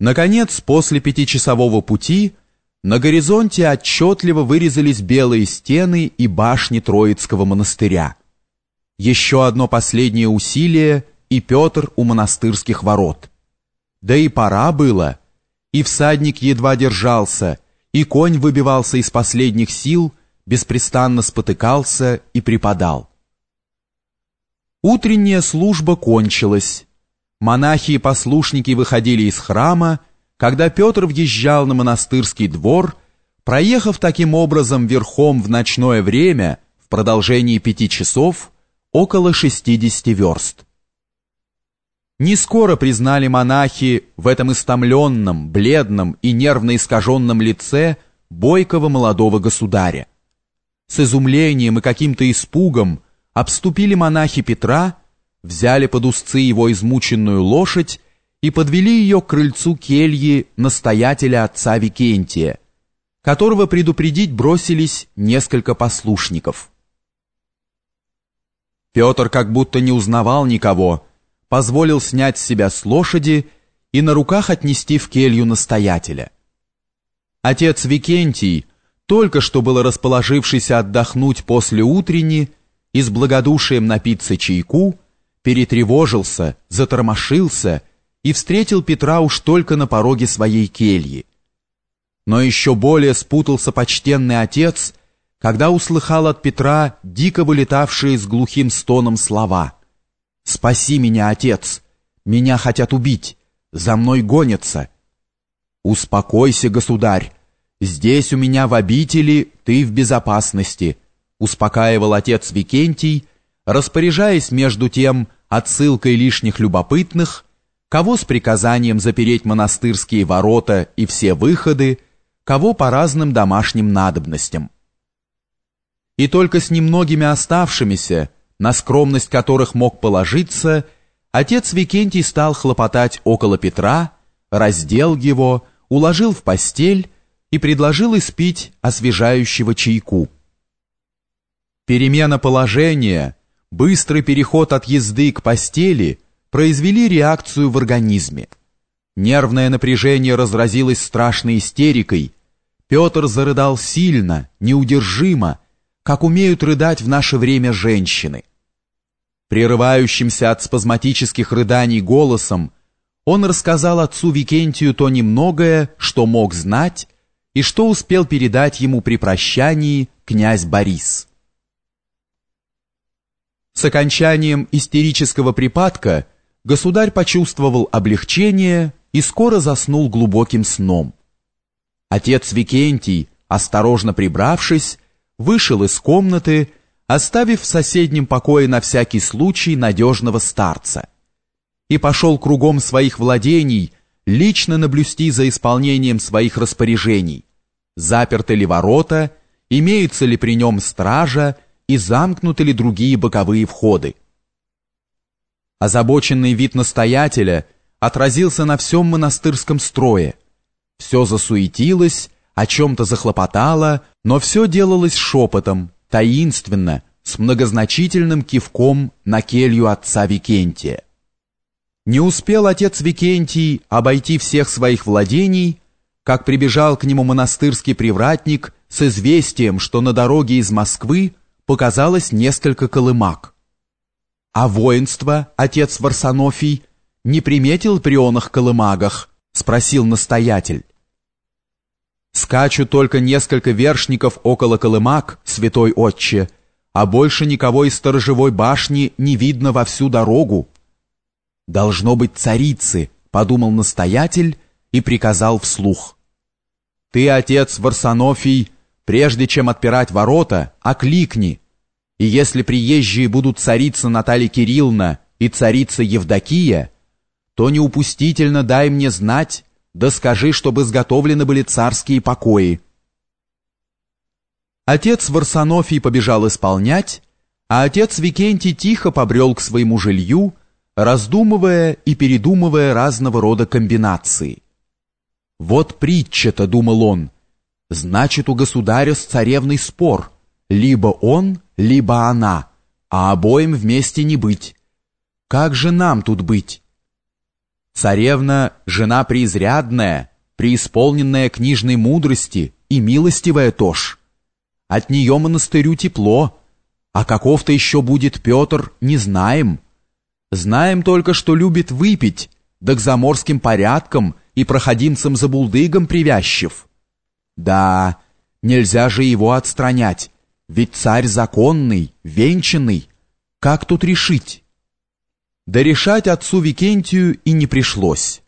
Наконец, после пятичасового пути, на горизонте отчетливо вырезались белые стены и башни Троицкого монастыря. Еще одно последнее усилие, и Петр у монастырских ворот. Да и пора было, и всадник едва держался, и конь выбивался из последних сил, беспрестанно спотыкался и припадал. Утренняя служба кончилась, монахи и послушники выходили из храма, когда Петр въезжал на монастырский двор, проехав таким образом верхом в ночное время в продолжении пяти часов около 60 верст. Не скоро признали монахи в этом истомленном, бледном и нервно искаженном лице бойкого молодого государя. С изумлением и каким-то испугом обступили монахи Петра взяли под узцы его измученную лошадь и подвели ее к крыльцу кельи настоятеля отца Викентия, которого предупредить бросились несколько послушников. Петр как будто не узнавал никого, позволил снять с себя с лошади и на руках отнести в келью настоятеля. Отец Викентий, только что было расположившийся отдохнуть после утренни и с благодушием напиться чайку, перетревожился, затормошился и встретил Петра уж только на пороге своей кельи. Но еще более спутался почтенный отец, когда услыхал от Петра дико вылетавшие с глухим стоном слова «Спаси меня, отец! Меня хотят убить! За мной гонятся!» «Успокойся, государь! Здесь у меня в обители ты в безопасности!» успокаивал отец Викентий, распоряжаясь между тем отсылкой лишних любопытных, кого с приказанием запереть монастырские ворота и все выходы, кого по разным домашним надобностям. И только с немногими оставшимися, на скромность которых мог положиться, отец Викентий стал хлопотать около Петра, раздел его, уложил в постель и предложил испить освежающего чайку. Перемена положения – быстрый переход от езды к постели произвели реакцию в организме. Нервное напряжение разразилось страшной истерикой. Петр зарыдал сильно, неудержимо, как умеют рыдать в наше время женщины. Прерывающимся от спазматических рыданий голосом он рассказал отцу Викентию то немногое, что мог знать, и что успел передать ему при прощании князь Борис. С окончанием истерического припадка государь почувствовал облегчение и скоро заснул глубоким сном. Отец Викентий, осторожно прибравшись, вышел из комнаты, оставив в соседнем покое на всякий случай надежного старца, и пошел кругом своих владений лично наблюсти за исполнением своих распоряжений, заперты ли ворота, имеется ли при нем стража, и замкнуты ли другие боковые входы. Озабоченный вид настоятеля отразился на всем монастырском строе. Все засуетилось, о чем-то захлопотало, но все делалось шепотом, таинственно, с многозначительным кивком на келью отца Викентия. Не успел отец Викентий обойти всех своих владений, как прибежал к нему монастырский привратник с известием, что на дороге из Москвы показалось несколько колымак. А воинство, отец Варсонофий, не приметил при онах колымагах, спросил настоятель. Скачут только несколько вершников около колымак, святой отче, а больше никого из сторожевой башни не видно во всю дорогу. Должно быть царицы, подумал настоятель и приказал вслух. Ты, отец Варсонофий, Прежде чем отпирать ворота, окликни. И если приезжие будут царица Наталья Кирилловна и царица Евдокия, то неупустительно дай мне знать, да скажи, чтобы изготовлены были царские покои. Отец Варсонофий побежал исполнять, а отец Викентий тихо побрел к своему жилью, раздумывая и передумывая разного рода комбинации. «Вот притча-то», — думал он, Значит, у государя с царевной спор. Либо он, либо она, а обоим вместе не быть. Как же нам тут быть? Царевна — жена преизрядная, преисполненная книжной мудрости и милостивая тоже. От нее монастырю тепло, а каков-то еще будет Петр, не знаем. Знаем только, что любит выпить, да к заморским порядкам и проходимцам за булдыгом привязчив. Да, нельзя же его отстранять, ведь царь законный, венчанный. Как тут решить? Да решать отцу Викентию и не пришлось.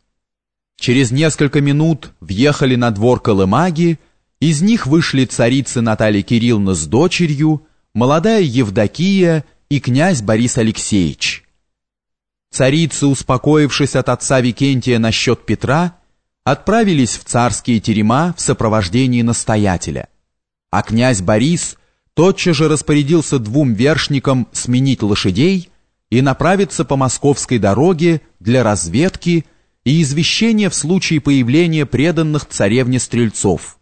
Через несколько минут въехали на двор колымаги, из них вышли царицы Наталья Кирилловна с дочерью, молодая Евдокия и князь Борис Алексеевич. Царицы, успокоившись от отца Викентия насчет Петра, отправились в царские терема в сопровождении настоятеля, а князь Борис тотчас же распорядился двум вершникам сменить лошадей и направиться по московской дороге для разведки и извещения в случае появления преданных царевне стрельцов,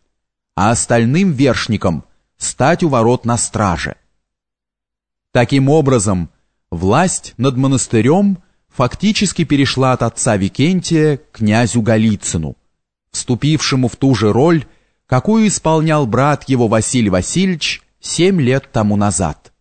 а остальным вершникам стать у ворот на страже. Таким образом, власть над монастырем фактически перешла от отца Викентия к князю Голицыну, вступившему в ту же роль, какую исполнял брат его Василий Васильевич семь лет тому назад.